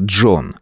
Джон.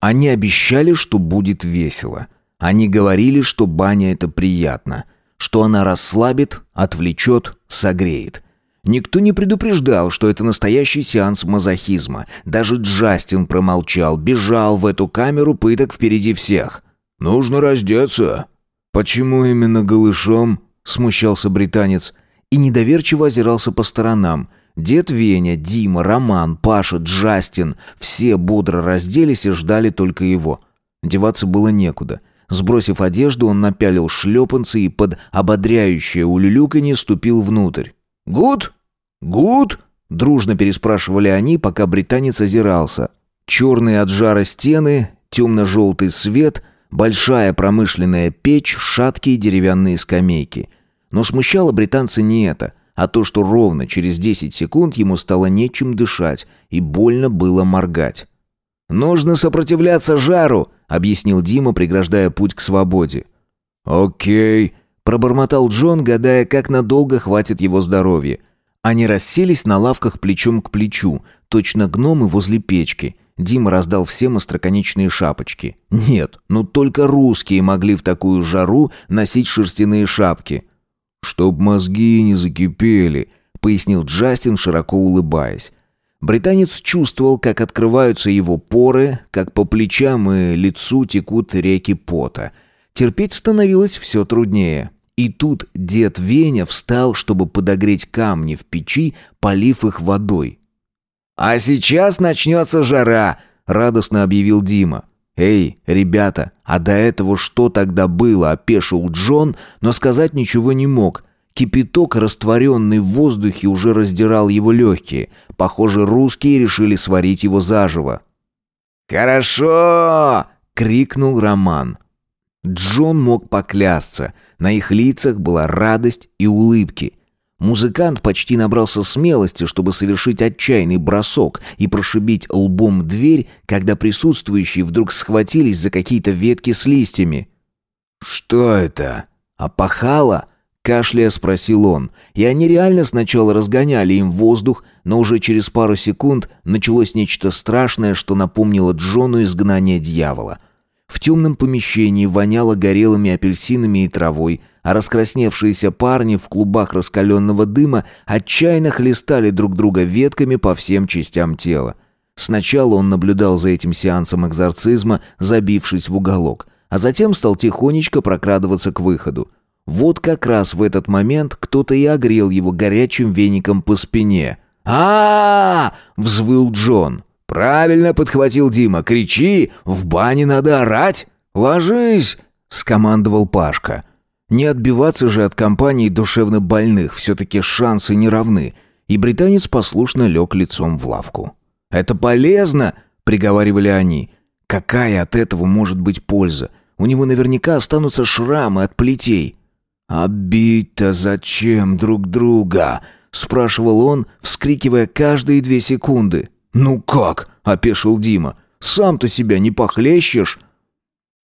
Они обещали, что будет весело. Они говорили, что баня это приятно, что она расслабит, отвлечет, согреет. Никто не предупреждал, что это настоящий сеанс мазохизма. Даже Джастин промолчал, бежал в эту камеру пыток впереди всех. «Нужно раздеться». «Почему именно голышом?» – смущался британец. И недоверчиво озирался по сторонам. Дед Веня, Дима, Роман, Паша, Джастин – все бодро разделись и ждали только его. Деваться было некуда. Сбросив одежду, он напялил шлепанцы и под ободряющее улюлюканье ступил внутрь. «Гуд? Гуд?» — дружно переспрашивали они, пока британец озирался. Черные от жара стены, темно-желтый свет, большая промышленная печь, шаткие деревянные скамейки. Но смущало британца не это, а то, что ровно через 10 секунд ему стало нечем дышать и больно было моргать. «Нужно сопротивляться жару», — объяснил Дима, преграждая путь к свободе. «Окей», Пробормотал Джон, гадая, как надолго хватит его здоровья. Они расселись на лавках плечом к плечу, точно гномы возле печки. Дима раздал всем остроконечные шапочки. Нет, ну только русские могли в такую жару носить шерстяные шапки. «Чтоб мозги не закипели», — пояснил Джастин, широко улыбаясь. Британец чувствовал, как открываются его поры, как по плечам и лицу текут реки пота — Терпеть становилось все труднее. И тут дед Веня встал, чтобы подогреть камни в печи, полив их водой. «А сейчас начнется жара!» — радостно объявил Дима. «Эй, ребята, а до этого что тогда было?» — опешил Джон, но сказать ничего не мог. Кипяток, растворенный в воздухе, уже раздирал его легкие. Похоже, русские решили сварить его заживо. «Хорошо!» — крикнул Роман. Джон мог поклясться. На их лицах была радость и улыбки. Музыкант почти набрался смелости, чтобы совершить отчаянный бросок и прошибить лбом дверь, когда присутствующие вдруг схватились за какие-то ветки с листьями. «Что это?» «Опахало?» — кашляя спросил он. И они реально сначала разгоняли им воздух, но уже через пару секунд началось нечто страшное, что напомнило Джону изгнание дьявола — в темном помещении воняло горелыми апельсинами и травой, а раскрасневшиеся парни в клубах раскаленного дыма отчаянно хлестали друг друга ветками по всем частям тела. Сначала он наблюдал за этим сеансом экзорцизма, забившись в уголок, а затем стал тихонечко прокрадываться к выходу. Вот как раз в этот момент кто-то и огрел его горячим веником по спине. а, -а, -а, взвыл Джон. «Правильно подхватил Дима. Кричи! В бане надо орать! Ложись!» — скомандовал Пашка. Не отбиваться же от компании душевно больных, все-таки шансы не равны. И британец послушно лег лицом в лавку. «Это полезно!» — приговаривали они. «Какая от этого может быть польза? У него наверняка останутся шрамы от плетей». «А бить-то зачем друг друга?» — спрашивал он, вскрикивая каждые две секунды. «Ну как?» — опешил Дима. «Сам-то себя не похлещешь?»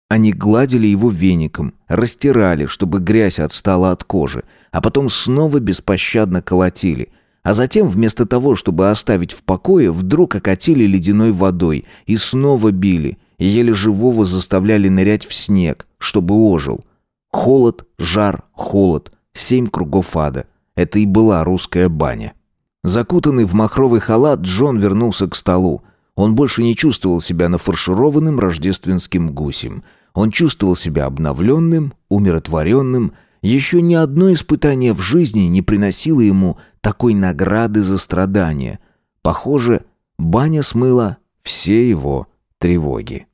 Они гладили его веником, растирали, чтобы грязь отстала от кожи, а потом снова беспощадно колотили. А затем, вместо того, чтобы оставить в покое, вдруг окатили ледяной водой и снова били, еле живого заставляли нырять в снег, чтобы ожил. Холод, жар, холод, семь кругов ада. Это и была русская баня. Закутанный в махровый халат, Джон вернулся к столу. Он больше не чувствовал себя нафаршированным рождественским гусем. Он чувствовал себя обновленным, умиротворенным. Еще ни одно испытание в жизни не приносило ему такой награды за страдания. Похоже, баня смыла все его тревоги.